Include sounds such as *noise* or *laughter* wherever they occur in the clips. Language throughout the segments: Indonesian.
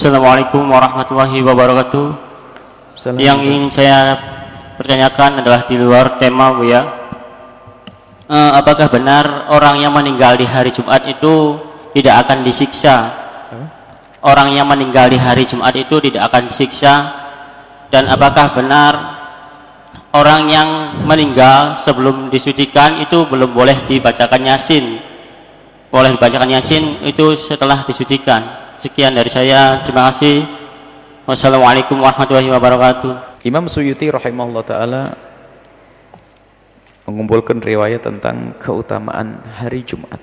Assalamualaikum warahmatullahi wabarakatuh. Yang ingin saya pertanyakan adalah di luar tema Bu ya. Eh, apakah benar orang yang meninggal di hari Jumat itu tidak akan disiksa? Orang yang meninggal di hari Jumat itu tidak akan disiksa dan apakah benar orang yang meninggal sebelum disucikan itu belum boleh dibacakan Yasin? Boleh dibacakan Yasin itu setelah disucikan. Sekian dari saya. Terima kasih. Wassalamualaikum warahmatullahi wabarakatuh. Imam Suyuti rahimahullah taala mengumpulkan riwayat tentang keutamaan hari Jumat.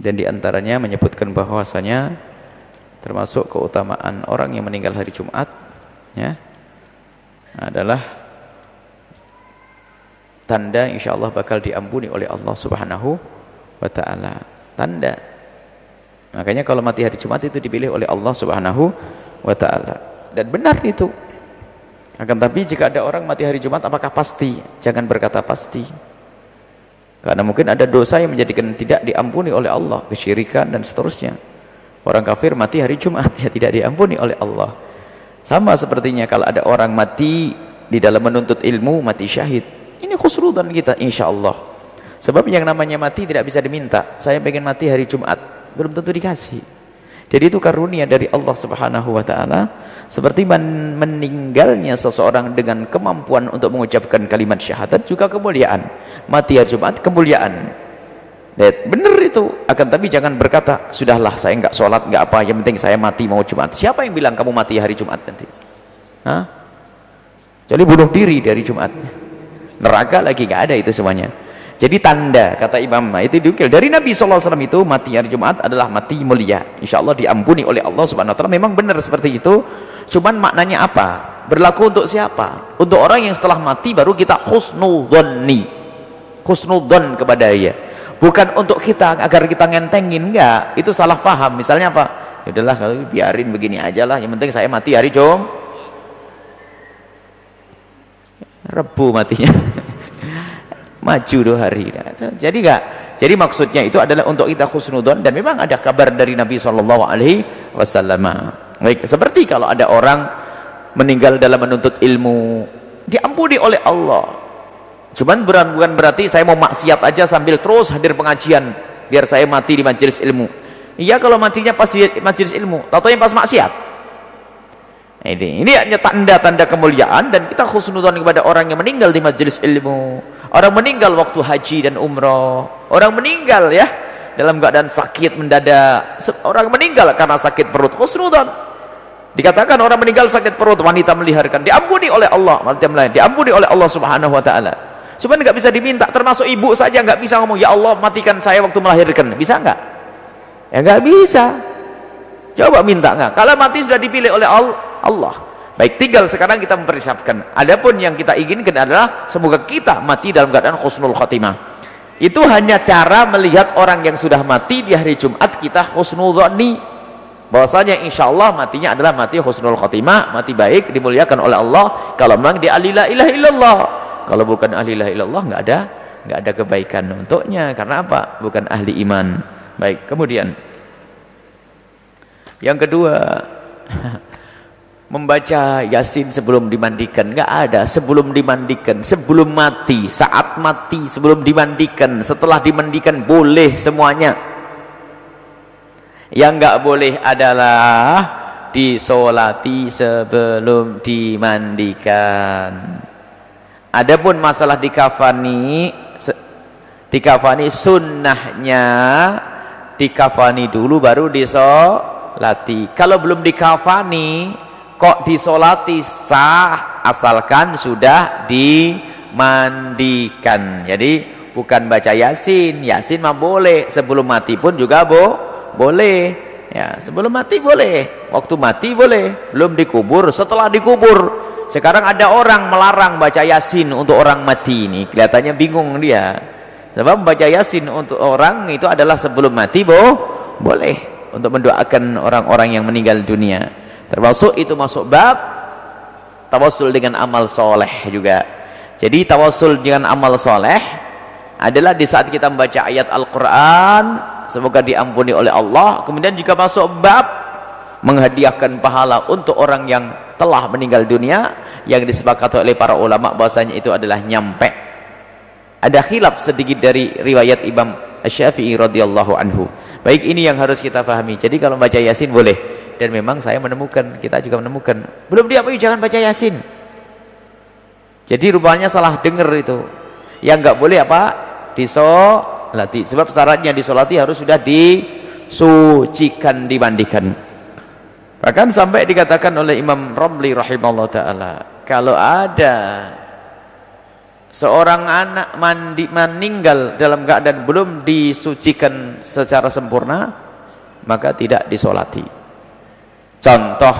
Dan di antaranya menyebutkan bahwasanya termasuk keutamaan orang yang meninggal hari Jumat ya adalah tanda insyaallah bakal diampuni oleh Allah Subhanahu wa taala. Tanda Makanya kalau mati hari Jumat itu dipilih oleh Allah Subhanahu wa taala. Dan benar itu. Akan tapi jika ada orang mati hari Jumat apakah pasti? Jangan berkata pasti. Karena mungkin ada dosa yang menjadikan tidak diampuni oleh Allah, kesyirikan dan seterusnya. Orang kafir mati hari Jumat ya tidak diampuni oleh Allah. Sama sepertinya kalau ada orang mati di dalam menuntut ilmu mati syahid. Ini khusrudan kita insyaallah. Sebab yang namanya mati tidak bisa diminta. Saya pengen mati hari Jumat belum tentu dikasih. Jadi itu karunia dari Allah Subhanahu wa taala seperti men meninggalnya seseorang dengan kemampuan untuk mengucapkan kalimat syahadat juga kemuliaan. Mati hari Jumat kemuliaan. Benar itu. Akan tapi jangan berkata, "Sudahlah, saya enggak sholat, enggak apa, yang penting saya mati mau Jumat." Siapa yang bilang kamu mati hari Jumat nanti? Hah? Jadi bunuh diri dari Jumatnya. Neraka lagi enggak ada itu semuanya. Jadi tanda kata Imam itu diukil dari Nabi SAW itu mati hari Jumat adalah mati mulia. Insya Allah diampuni oleh Allah Subhanahu Wa Taala. Memang benar seperti itu. Cuman maknanya apa? Berlaku untuk siapa? Untuk orang yang setelah mati baru kita husnudhonni. Husnudhon kepada dia. Bukan untuk kita agar kita ngentengin enggak. Itu salah paham. Misalnya apa? Ya udahlah kalau biarin begini aja lah. Yang penting saya mati hari Jumat. Rebu matinya. Maju dua hari. Jadi enggak jadi maksudnya itu adalah untuk kita khusnudon dan memang ada kabar dari Nabi sallallahu alaihi wasallam. Baik seperti kalau ada orang meninggal dalam menuntut ilmu diampuni oleh Allah. Cuman bukan berarti saya mau maksiat aja sambil terus hadir pengajian biar saya mati di majelis ilmu. Iya kalau matinya pas di majelis ilmu. Tahu yang pas maksiat ini ini hanya tanda-tanda kemuliaan dan kita khusnudzon kepada orang yang meninggal di majelis ilmu. Orang meninggal waktu haji dan umroh. Orang meninggal ya dalam keadaan sakit mendadak. Orang meninggal karena sakit perut khusnudzon. Dikatakan orang meninggal sakit perut wanita melahirkan diampuni oleh Allah, wanita melahirkan diampuni oleh Allah Subhanahu wa taala. Cuma enggak bisa diminta termasuk ibu saja enggak bisa ngomong ya Allah matikan saya waktu melahirkan. Bisa enggak? Ya enggak bisa. Coba minta enggak? Kalau mati sudah dipilih oleh Allah Allah. Baik, tinggal sekarang kita mempersiapkan. Adapun yang kita inginkan adalah semoga kita mati dalam keadaan khusnul khotimah. Itu hanya cara melihat orang yang sudah mati di hari Jumat kita khusnul dhani. Bahwasanya insyaallah matinya adalah mati khusnul khotimah, mati baik dimuliakan oleh Allah. Kalau memang dia ahli la ilaha illallah. Kalau bukan ahli la illallah enggak ada enggak ada kebaikan untuknya karena apa? Bukan ahli iman. Baik, kemudian yang kedua *laughs* membaca Yasin sebelum dimandikan. Enggak ada. Sebelum dimandikan. Sebelum mati. Saat mati sebelum dimandikan. Setelah dimandikan boleh semuanya. Yang enggak boleh adalah disolati sebelum dimandikan. Adapun masalah dikafani dikafani sunnahnya dikafani dulu baru disolati. Kalau belum dikafani kok disolati? Sah asalkan sudah dimandikan. Jadi bukan baca yasin. Yasin mah boleh. Sebelum mati pun juga bo boleh. Ya sebelum mati boleh. Waktu mati boleh. Belum dikubur setelah dikubur. Sekarang ada orang melarang baca yasin untuk orang mati ini. Kelihatannya bingung dia. Sebab baca yasin untuk orang itu adalah sebelum mati bo boleh. Untuk mendoakan orang-orang yang meninggal dunia Termasuk itu masuk bab tawasul dengan amal soleh juga. Jadi tawasul dengan amal soleh adalah di saat kita membaca ayat Al-Quran, semoga diampuni oleh Allah. Kemudian juga masuk bab menghadiahkan pahala untuk orang yang telah meninggal dunia yang disepakati oleh para ulama bahasanya itu adalah nyampe ada khilaf sedikit dari riwayat Imam Syafi'i radhiyallahu anhu baik ini yang harus kita pahami jadi kalau baca yasin boleh dan memang saya menemukan kita juga menemukan. Belum diakui jangan baca yasin. Jadi rupanya salah dengar itu. Yang enggak boleh apa? Disolati. Sebab syaratnya disolati harus sudah disucikan dimandikan. Bahkan sampai dikatakan oleh Imam Ramli rahimahullah ta'ala kalau ada seorang anak mandi meninggal dalam keadaan belum disucikan secara sempurna maka tidak disolati contoh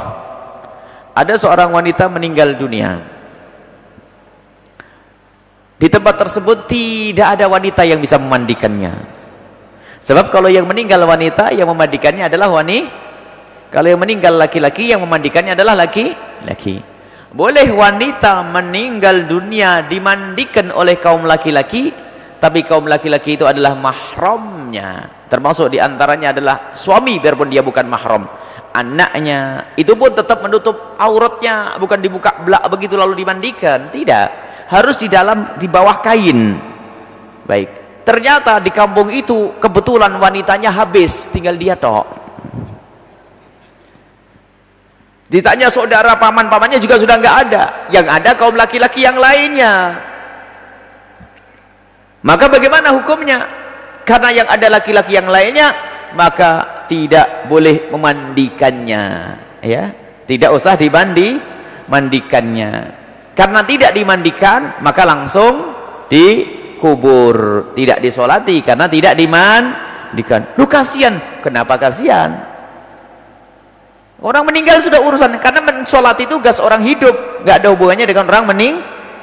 ada seorang wanita meninggal dunia di tempat tersebut tidak ada wanita yang bisa memandikannya. Sebab kalau yang meninggal wanita, yang memandikannya adalah wanita. Kalau yang meninggal laki-laki, yang memandikannya adalah laki-laki. Boleh wanita meninggal dunia dimandikan oleh kaum laki-laki, tapi kaum laki-laki itu adalah mahramnya. Termasuk di antaranya adalah suami biarpun dia bukan mahram. Anaknya, itu pun tetap menutup auratnya, bukan dibuka belak begitu lalu dimandikan. Tidak harus di dalam di bawah kain. Baik. Ternyata di kampung itu kebetulan wanitanya habis, tinggal dia tok. Ditanya saudara paman-pamannya juga sudah enggak ada. Yang ada kaum laki-laki yang lainnya. Maka bagaimana hukumnya? Karena yang ada laki-laki yang lainnya, maka tidak boleh memandikannya, ya. Tidak usah dibandi mandikannya. Karena tidak dimandikan, maka langsung dikubur. Tidak disolati, karena tidak dimandikan. Lu kasihan. Kenapa kasihan? Orang meninggal sudah urusan. Karena mensolati itu gas orang hidup. Gak ada hubungannya dengan orang mening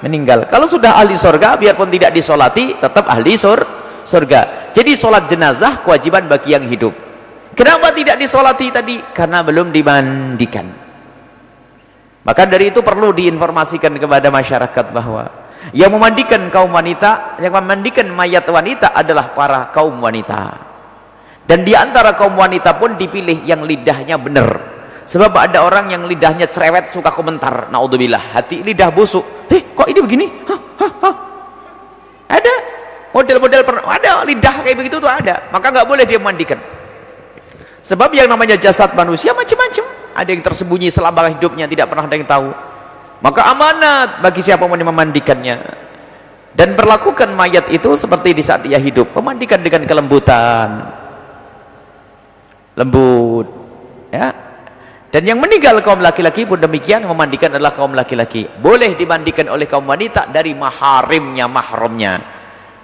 meninggal. Kalau sudah ahli sorga, biarpun tidak disolati, tetap ahli sur surga. Jadi solat jenazah kewajiban bagi yang hidup. Kenapa tidak disolati tadi? Karena belum dimandikan. Maka dari itu perlu diinformasikan kepada masyarakat bahwa yang memandikan kaum wanita, yang memandikan mayat wanita adalah para kaum wanita. Dan di antara kaum wanita pun dipilih yang lidahnya benar. Sebab ada orang yang lidahnya cerewet suka komentar. Naudzubillah, hati lidah busuk. Eh, kok ini begini? Hah, hah, hah. Ada model-model ada lidah kayak begitu tuh ada. Maka nggak boleh dia memandikan. Sebab yang namanya jasad manusia macam-macam. Ada yang tersembunyi selama hidupnya tidak pernah ada yang tahu. Maka amanat bagi siapa yang memandikannya. Dan berlakukan mayat itu seperti di saat dia hidup. Memandikan dengan kelembutan. Lembut. Ya. Dan yang meninggal kaum laki-laki pun demikian memandikan adalah kaum laki-laki. Boleh dimandikan oleh kaum wanita dari maharimnya mahramnya.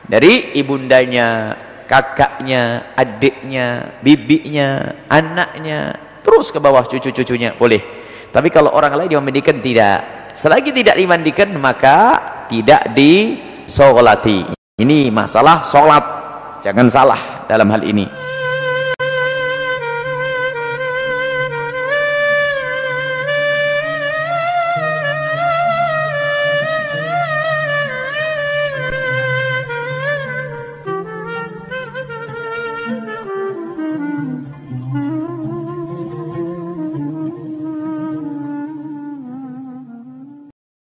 Dari ibundanya kakaknya adiknya bibinya anaknya. Terus ke bawah cucu-cucunya boleh. Tapi kalau orang lain dimandikan tidak. Selagi tidak dimandikan maka tidak disolati ini masalah solat jangan salah dalam hal ini